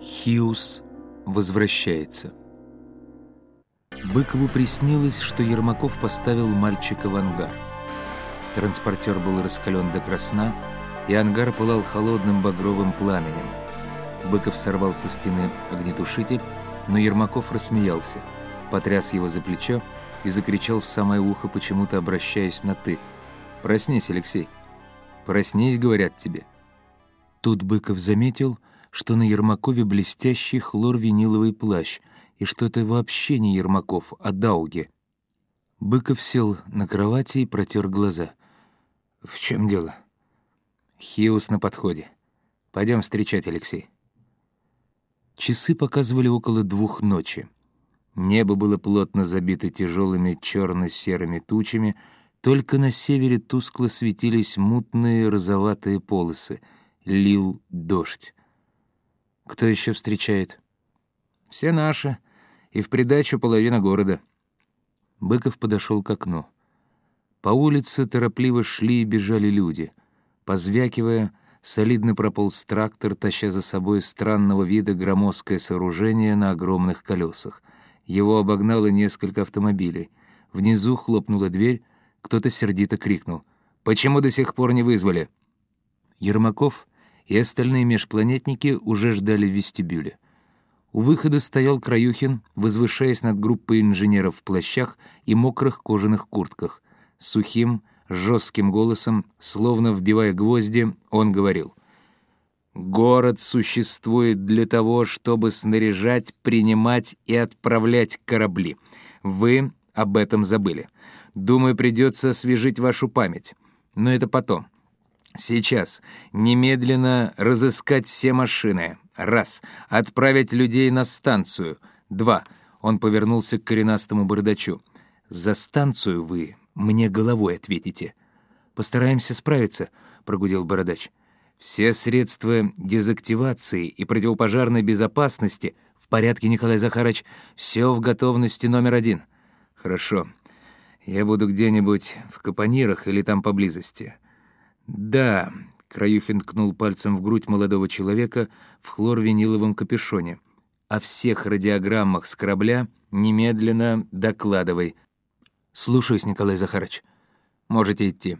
Хиус возвращается. Быкову приснилось, что Ермаков поставил мальчика в ангар. Транспортер был раскален до красна, и ангар пылал холодным багровым пламенем. Быков сорвал со стены огнетушитель, но Ермаков рассмеялся, потряс его за плечо и закричал в самое ухо, почему-то обращаясь на «ты». «Проснись, Алексей! Проснись, говорят тебе!» Тут Быков заметил — что на Ермакове блестящий хлор-виниловый плащ, и что это вообще не Ермаков, а Дауги. Быков сел на кровати и протер глаза. «В чем дело?» «Хиус на подходе. Пойдем встречать, Алексей». Часы показывали около двух ночи. Небо было плотно забито тяжелыми черно-серыми тучами, только на севере тускло светились мутные розоватые полосы. Лил дождь. Кто еще встречает? Все наши. И в придачу половина города. Быков подошел к окну. По улице торопливо шли и бежали люди. Позвякивая, солидно прополз трактор, таща за собой странного вида громоздкое сооружение на огромных колесах. Его обогнало несколько автомобилей. Внизу хлопнула дверь, кто-то сердито крикнул. «Почему до сих пор не вызвали?» Ермаков и остальные межпланетники уже ждали в вестибюле. У выхода стоял Краюхин, возвышаясь над группой инженеров в плащах и мокрых кожаных куртках. Сухим, жестким голосом, словно вбивая гвозди, он говорил. «Город существует для того, чтобы снаряжать, принимать и отправлять корабли. Вы об этом забыли. Думаю, придется освежить вашу память. Но это потом. Сейчас. Немедленно разыскать все машины. Раз. Отправить людей на станцию. Два. Он повернулся к коренастому бардачу. За станцию вы мне головой ответите. Постараемся справиться, прогудел бородач. Все средства дезактивации и противопожарной безопасности в порядке, Николай Захарович. Все в готовности номер один. Хорошо. Я буду где-нибудь в Капонирах или там поблизости. «Да», — Краюхин ткнул пальцем в грудь молодого человека в хлорвиниловом капюшоне. «О всех радиограммах с корабля немедленно докладывай». «Слушаюсь, Николай Захарович. Можете идти».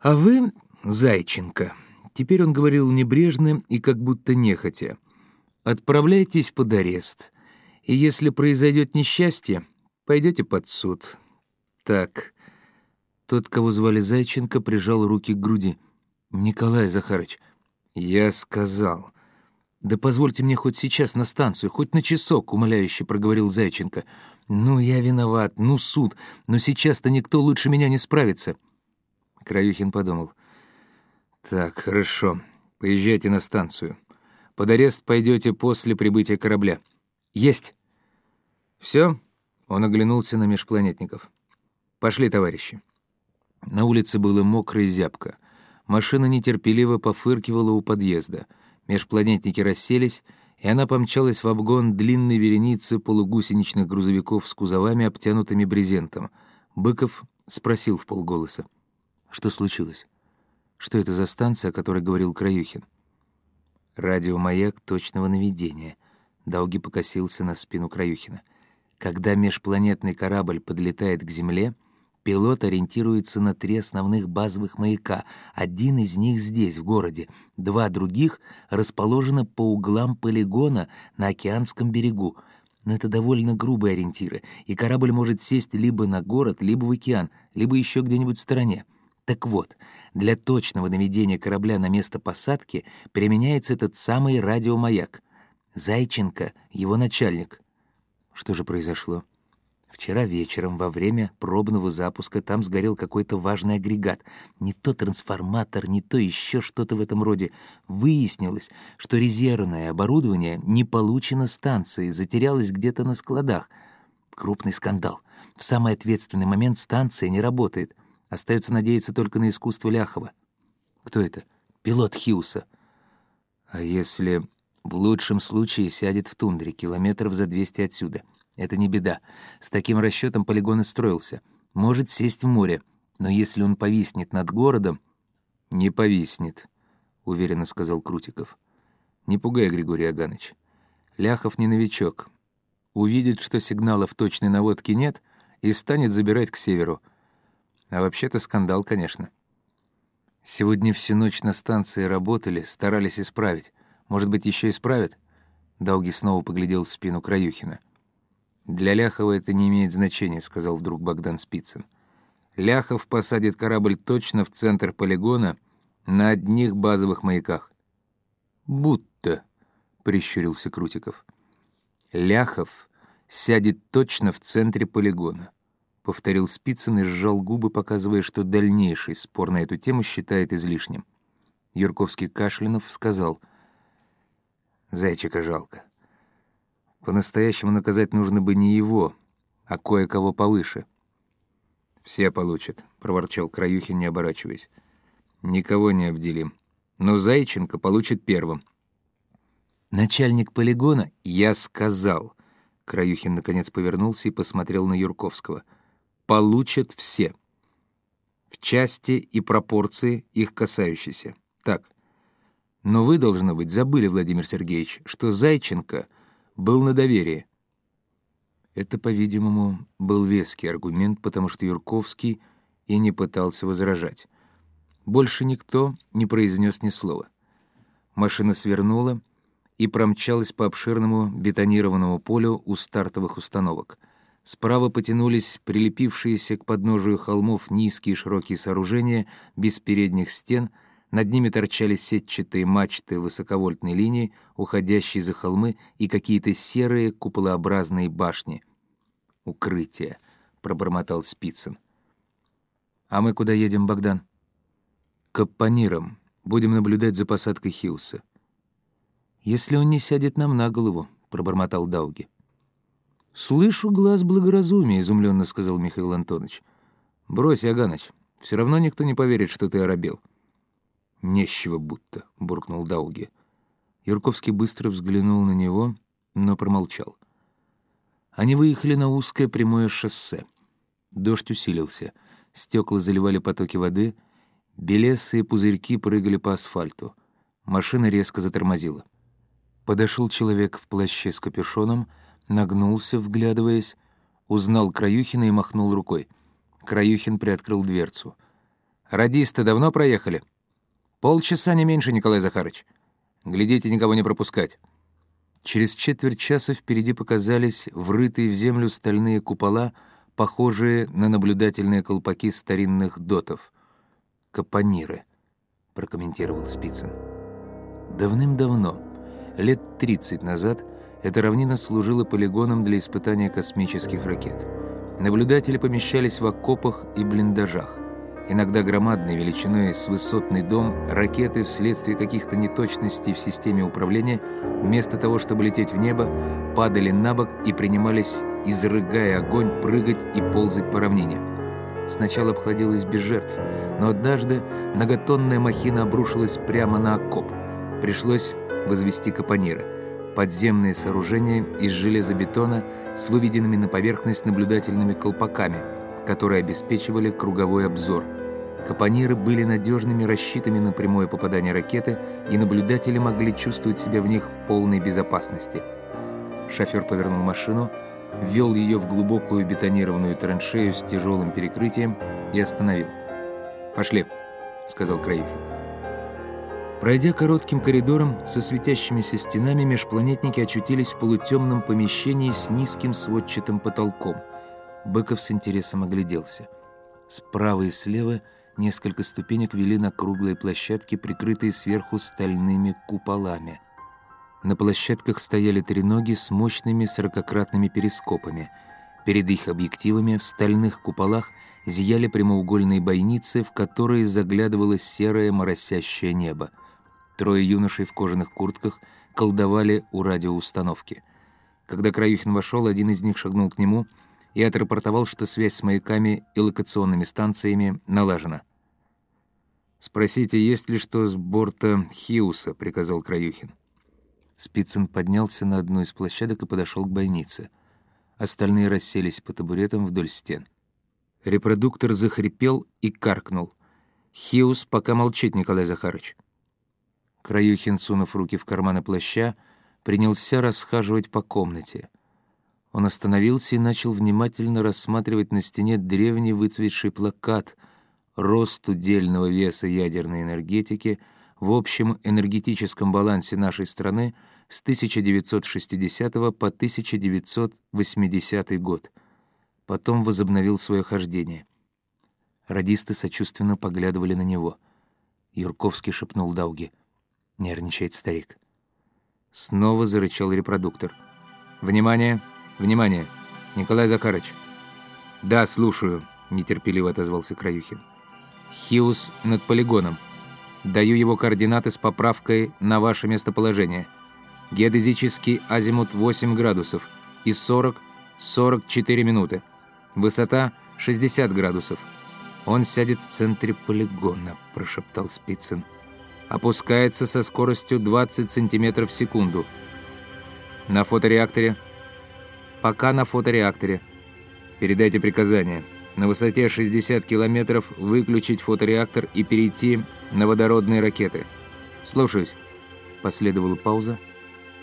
«А вы, Зайченко», — теперь он говорил небрежно и как будто нехотя, «отправляйтесь под арест, и если произойдет несчастье, пойдете под суд. Так, тот, кого звали Зайченко, прижал руки к груди. «Николай Захарыч, я сказал...» «Да позвольте мне хоть сейчас на станцию, хоть на часок», — умоляюще проговорил Зайченко. «Ну, я виноват, ну, суд, но сейчас-то никто лучше меня не справится». Краюхин подумал. «Так, хорошо, поезжайте на станцию. Под арест пойдете после прибытия корабля». «Есть!» «Все?» — он оглянулся на межпланетников. «Пошли, товарищи». На улице было мокро и зябко. Машина нетерпеливо пофыркивала у подъезда. Межпланетники расселись, и она помчалась в обгон длинной вереницы полугусеничных грузовиков с кузовами, обтянутыми брезентом. Быков спросил в полголоса. «Что случилось? Что это за станция, о которой говорил Краюхин?» «Радиомаяк точного наведения». Дауги покосился на спину Краюхина. «Когда межпланетный корабль подлетает к Земле, Пилот ориентируется на три основных базовых маяка. Один из них здесь, в городе. Два других расположены по углам полигона на океанском берегу. Но это довольно грубые ориентиры, и корабль может сесть либо на город, либо в океан, либо еще где-нибудь в стороне. Так вот, для точного наведения корабля на место посадки применяется этот самый радиомаяк. Зайченко — его начальник. Что же произошло? Вчера вечером во время пробного запуска там сгорел какой-то важный агрегат. Не то трансформатор, не то еще что-то в этом роде. Выяснилось, что резервное оборудование не получено станцией, затерялось где-то на складах. Крупный скандал. В самый ответственный момент станция не работает. Остается надеяться только на искусство Ляхова. Кто это? Пилот Хьюса. А если в лучшем случае сядет в тундре, километров за 200 отсюда — это не беда. С таким расчетом полигон и строился. Может сесть в море, но если он повиснет над городом... «Не повиснет», — уверенно сказал Крутиков. Не пугай, Григорий Аганович. Ляхов не новичок. Увидит, что сигналов точной наводки нет, и станет забирать к северу. А вообще-то скандал, конечно. Сегодня всю ночь на станции работали, старались исправить. Может быть, еще исправят? Дауги снова поглядел в спину Краюхина. «Для Ляхова это не имеет значения», — сказал вдруг Богдан Спицын. «Ляхов посадит корабль точно в центр полигона на одних базовых маяках». «Будто», — прищурился Крутиков. «Ляхов сядет точно в центре полигона», — повторил Спицын и сжал губы, показывая, что дальнейший спор на эту тему считает излишним. Юрковский кашлянув сказал, «Зайчика жалко. По-настоящему наказать нужно бы не его, а кое-кого повыше». «Все получат», — проворчал Краюхин, не оборачиваясь. «Никого не обделим. Но Зайченко получит первым». «Начальник полигона, я сказал». Краюхин наконец повернулся и посмотрел на Юрковского. «Получат все. В части и пропорции их касающиеся. Так. Но вы, должно быть, забыли, Владимир Сергеевич, что Зайченко был на доверии». Это, по-видимому, был веский аргумент, потому что Юрковский и не пытался возражать. Больше никто не произнес ни слова. Машина свернула и промчалась по обширному бетонированному полю у стартовых установок. Справа потянулись прилепившиеся к подножию холмов низкие широкие сооружения без передних стен — над ними торчали сетчатые мачты высоковольтной линии, уходящие за холмы, и какие-то серые куполообразные башни. «Укрытие», — пробормотал Спицын. «А мы куда едем, Богдан?» «К Аппанирам. Будем наблюдать за посадкой Хиуса». «Если он не сядет нам на голову», — пробормотал Дауги. «Слышу глаз благоразумия», — изумленно сказал Михаил Антонович. «Брось, Аганыч, все равно никто не поверит, что ты оробел». «Нещего будто», — буркнул Дауги. Юрковский быстро взглянул на него, но промолчал. Они выехали на узкое прямое шоссе. Дождь усилился, стекла заливали потоки воды, белесые пузырьки прыгали по асфальту. Машина резко затормозила. Подошел человек в плаще с капюшоном, нагнулся, вглядываясь, узнал Краюхина и махнул рукой. Краюхин приоткрыл дверцу. «Радисты давно проехали?» «Полчаса, не меньше, Николай Захарыч. Глядите, никого не пропускать». Через четверть часа впереди показались врытые в землю стальные купола, похожие на наблюдательные колпаки старинных дотов. «Капониры», — прокомментировал Спицын. Давным-давно, лет 30 назад, эта равнина служила полигоном для испытания космических ракет. Наблюдатели помещались в окопах и блиндажах. Иногда громадной величиной с высотный дом, ракеты вследствие каких-то неточностей в системе управления, вместо того, чтобы лететь в небо, падали на бок и принимались, изрыгая огонь, прыгать и ползать по равнине. Сначала обходилось без жертв, но однажды многотонная махина обрушилась прямо на окоп. Пришлось возвести капониры. Подземные сооружения из железобетона с выведенными на поверхность наблюдательными колпаками – которые обеспечивали круговой обзор. Капониры были надежными рассчитами на прямое попадание ракеты, и наблюдатели могли чувствовать себя в них в полной безопасности. Шофер повернул машину, ввел ее в глубокую бетонированную траншею с тяжелым перекрытием и остановил. «Пошли», — сказал Краюхин. Пройдя коротким коридором со светящимися стенами, межпланетники очутились в полутемном помещении с низким сводчатым потолком — Быков с интересом огляделся. Справа и слева несколько ступенек вели на круглые площадки, прикрытые сверху стальными куполами. На площадках стояли треноги с мощными сорокократными перископами. Перед их объективами в стальных куполах зияли прямоугольные бойницы, в которые заглядывало серое моросящее небо. Трое юношей в кожаных куртках колдовали у радиоустановки. Когда Краюхин вошел, один из них шагнул к нему — и отрапортовал, что связь с маяками и локационными станциями налажена. «Спросите, есть ли что с борта Хиуса», — приказал Краюхин. Спицын поднялся на одну из площадок и подошел к бойнице. Остальные расселись по табуретам вдоль стен. Репродуктор захрипел и каркнул. «Хиус пока молчит, Николай Захарыч». Краюхин, сунув руки в карманы плаща, принялся расхаживать по комнате. Он остановился и начал внимательно рассматривать на стене древний выцветший плакат «Рост удельного веса ядерной энергетики в общем энергетическом балансе нашей страны с 1960 по 1980 год». Потом возобновил свое хождение. Радисты сочувственно поглядывали на него. Юрковский шепнул Дауге. Нервничает старик. Снова зарычал репродуктор. «Внимание! Внимание! Николай Захарович!» «Да, слушаю», — нетерпеливо отозвался Краюхин. «Хиус над полигоном. Даю его координаты с поправкой на ваше местоположение. Геодезический азимут 8 градусов и 40-44 минуты. Высота 60 градусов. Он сядет в центре полигона», — прошептал Спицын. «Опускается со скоростью 20 сантиметров в секунду. На фотореакторе?» «Пока на фотореакторе. Передайте приказание. На высоте 60 километров выключить фотореактор и перейти на водородные ракеты. Слушаюсь». Последовала пауза.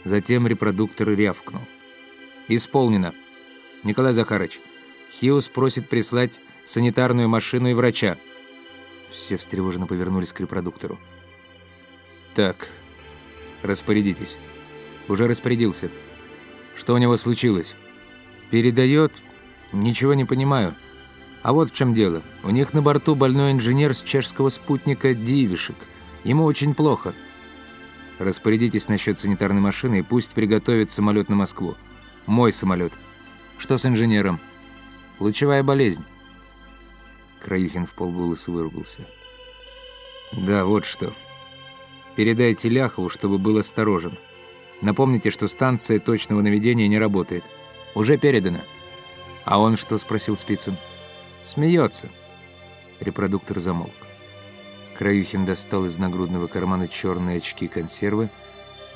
Затем репродуктор рявкнул. «Исполнено. Николай Захарович, Хиус просит прислать санитарную машину и врача». Все встревоженно повернулись к репродуктору. «Так, распорядитесь». «Уже распорядился. Что у него случилось?» «Передает? Ничего не понимаю. А вот в чем дело. У них на борту больной инженер с чешского спутника Дивишек. Ему очень плохо. Распорядитесь насчет санитарной машины и пусть приготовит самолет на Москву. Мой самолет. Что с инженером?» «Лучевая болезнь». Краюхин в полголоса выругался. «Да, вот что. Передайте Ляхову, чтобы был осторожен. Напомните, что станция точного наведения не работает. Уже передано». «А он что?» — спросил Спицын. «Смеется». Репродуктор замолк. Краюхин достал из нагрудного кармана черные очки консервы,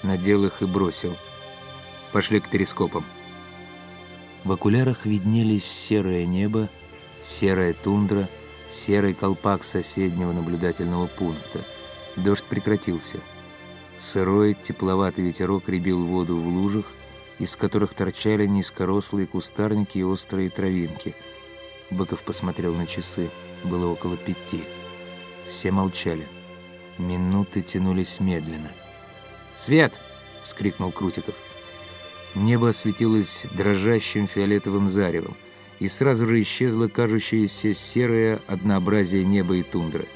надел их и бросил. «Пошли к перископам». В окулярах виднелись серое небо, серая тундра, серый колпак соседнего наблюдательного пункта. Дождь прекратился. Сырой, тепловатый ветерок ребил воду в лужах, из которых торчали низкорослые кустарники и острые травинки. Быков посмотрел на часы. Было около пяти. Все молчали. Минуты тянулись медленно. «Свет!» — вскрикнул Крутиков. Небо осветилось дрожащим фиолетовым заревом, и сразу же исчезло кажущееся серое однообразие неба и тундры.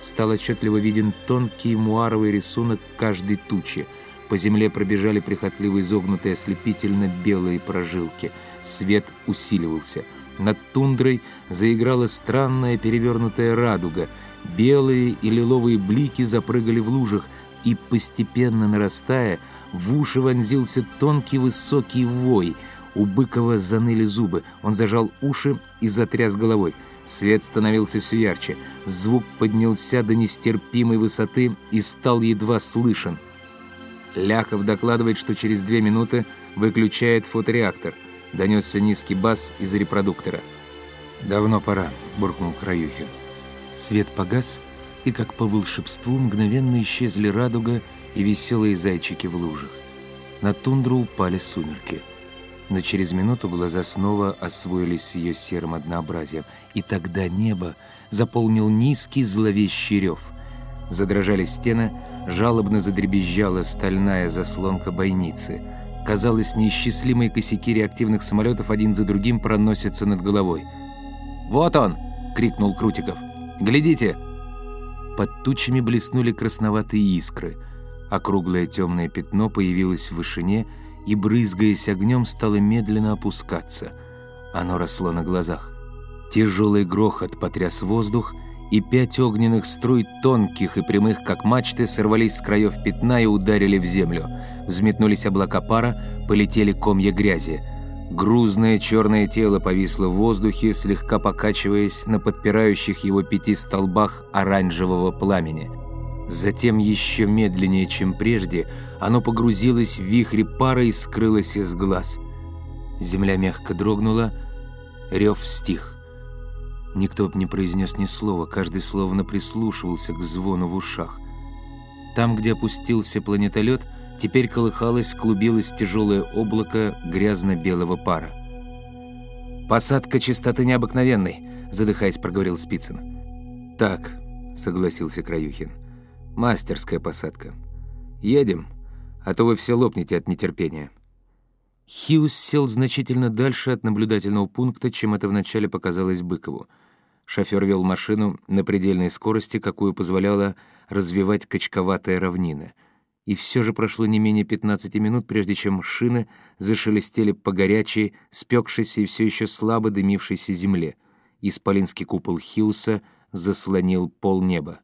Стал отчетливо виден тонкий муаровый рисунок каждой тучи. По земле пробежали прихотливо изогнутые ослепительно белые прожилки. Свет усиливался. Над тундрой заиграла странная перевернутая радуга. Белые и лиловые блики запрыгали в лужах, и, постепенно нарастая, в уши вонзился тонкий высокий вой. У Быкова заныли зубы. Он зажал уши и затряс головой. Свет становился все ярче. Звук поднялся до нестерпимой высоты и стал едва слышен. Ляхов докладывает, что через две минуты выключает фотореактор. Донесся низкий бас из репродуктора. «Давно пора», — буркнул Краюхин. Свет погас, и как по волшебству мгновенно исчезли радуга и веселые зайчики в лужах. На тундру упали сумерки. Но через минуту глаза снова освоились с ее серым однообразием, и тогда небо заполнил низкий зловещий рев. Задрожали стены, жалобно задребезжала стальная заслонка бойницы. Казалось, неисчислимые косяки реактивных самолетов один за другим проносятся над головой. «Вот он!» — крикнул Крутиков. «Глядите!» Под тучами блеснули красноватые искры — Округлое темное пятно появилось в вышине и, брызгаясь огнем, стало медленно опускаться. Оно росло на глазах. Тяжелый грохот потряс воздух, и пять огненных струй, тонких и прямых, как мачты, сорвались с краев пятна и ударили в землю. Взметнулись облака пара, полетели комья грязи. Грузное черное тело повисло в воздухе, слегка покачиваясь на подпирающих его пяти столбах оранжевого пламени. Затем еще медленнее, чем прежде, оно погрузилось в вихре пара и скрылось из глаз. Земля мягко дрогнула, рев стих. Никто бы не произнес ни слова, каждый словно прислушивался к звону в ушах. Там, где опустился планетолет, теперь колыхалось, клубилось тяжелое облако грязно-белого пара. «Посадка частоты необыкновенной», — задыхаясь, проговорил Спицын. «Так», — согласился Краюхин. «Мастерская посадка. Едем, а то вы все лопнете от нетерпения». Хьюз сел значительно дальше от наблюдательного пункта, чем это вначале показалось Быкову. Шофер вел машину на предельной скорости, какую позволяла развивать качковатая равнина. И все же прошло не менее 15 минут, прежде чем шины зашелестели по горячей, спекшейся и все еще слабо дымившейся земле. Исполинский купол Хьюса заслонил полнеба.